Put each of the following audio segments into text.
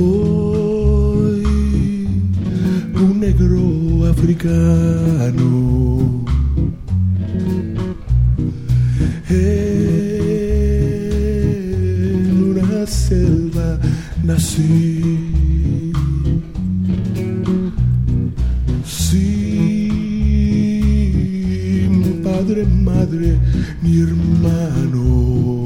Hoy un negro africano en una selva nací. Sin padre, madre, ni hermano.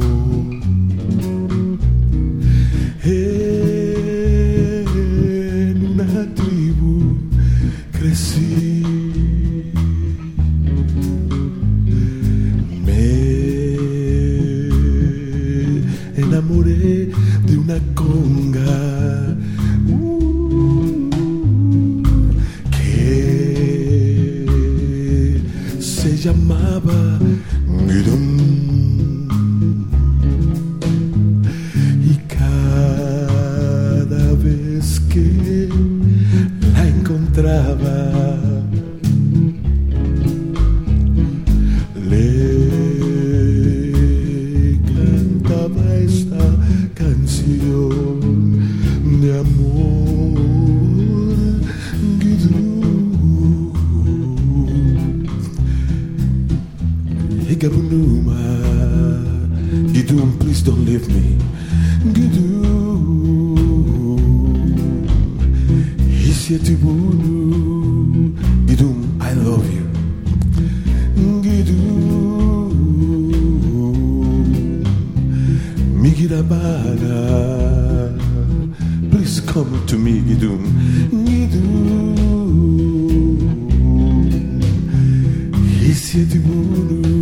Una conga uh, que se llamaba. Y cada vez que la encontraba, Igabunuma, Gidum, please don't leave me. Gidum, Isietibunu, Gidum, I love you. Gidum, Migirabana, please come to me, Gidum. Gidum, Isietibunu,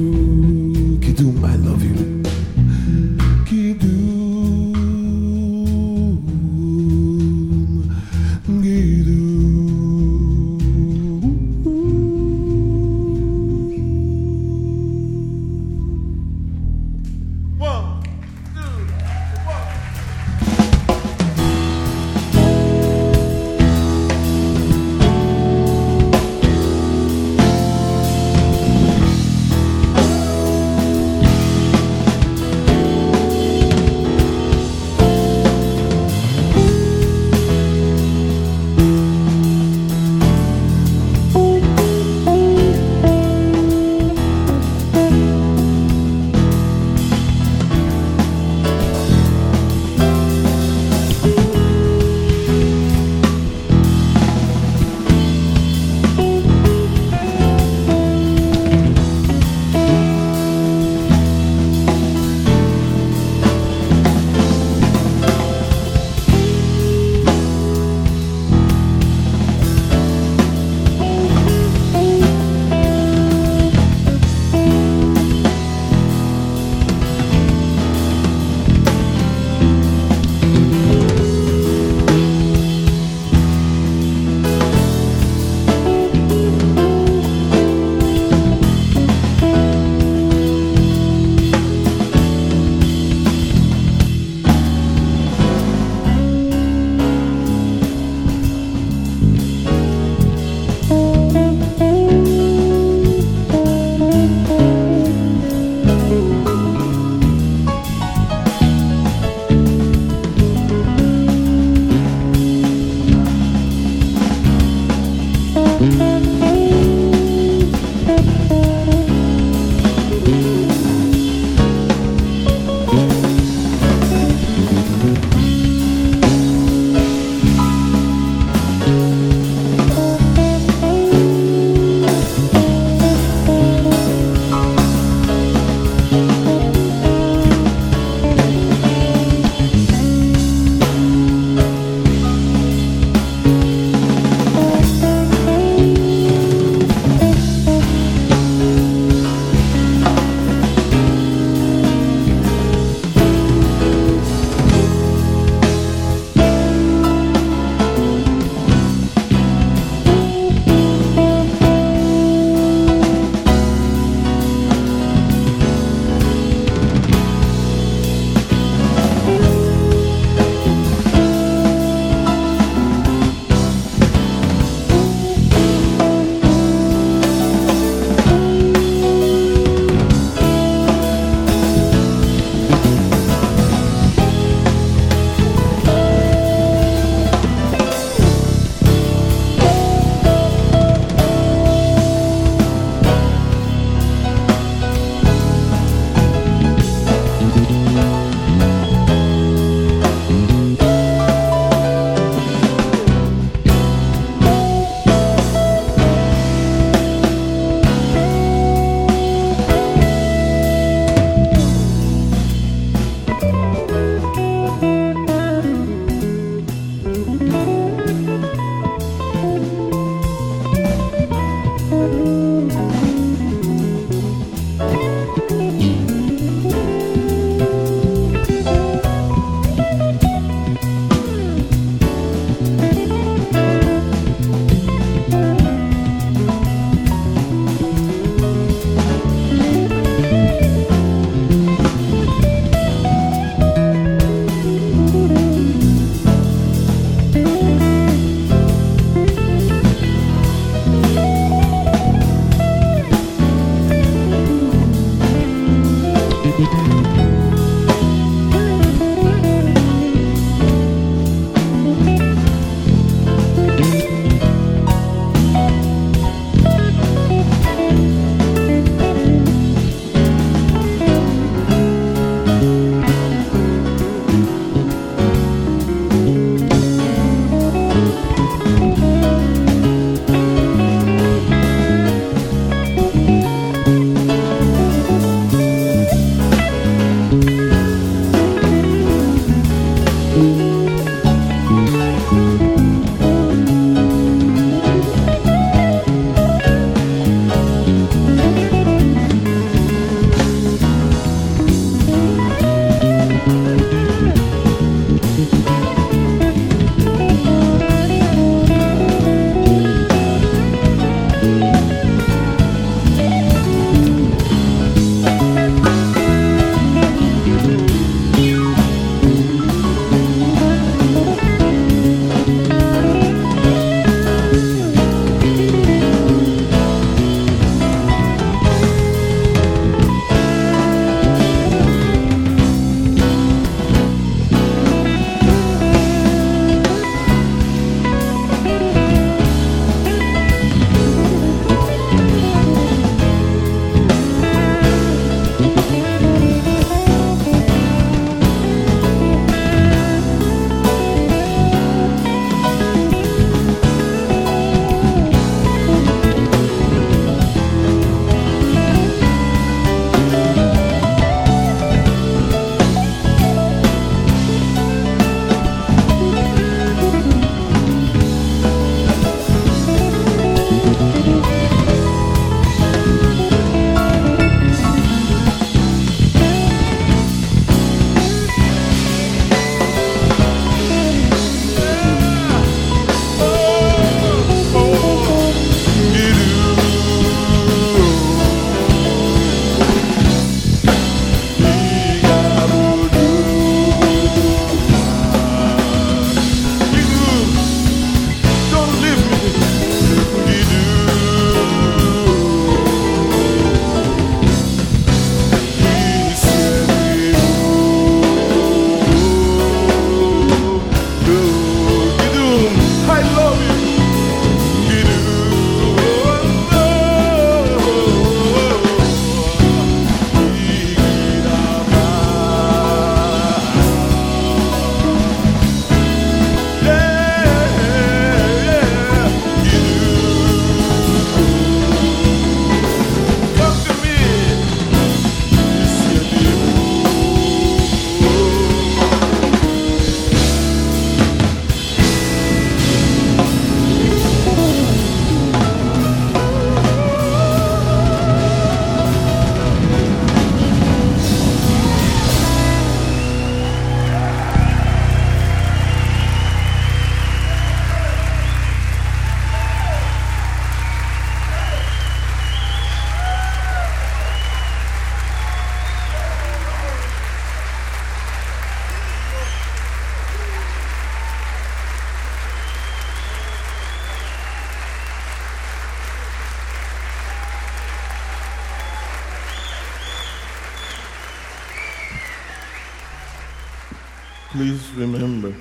Please remember,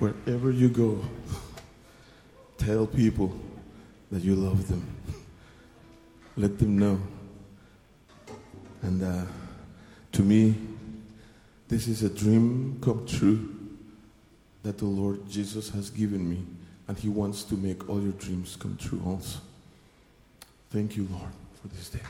wherever you go, tell people that you love them. Let them know. And uh, to me, this is a dream come true that the Lord Jesus has given me, and He wants to make all your dreams come true also. Thank you, Lord, for this day.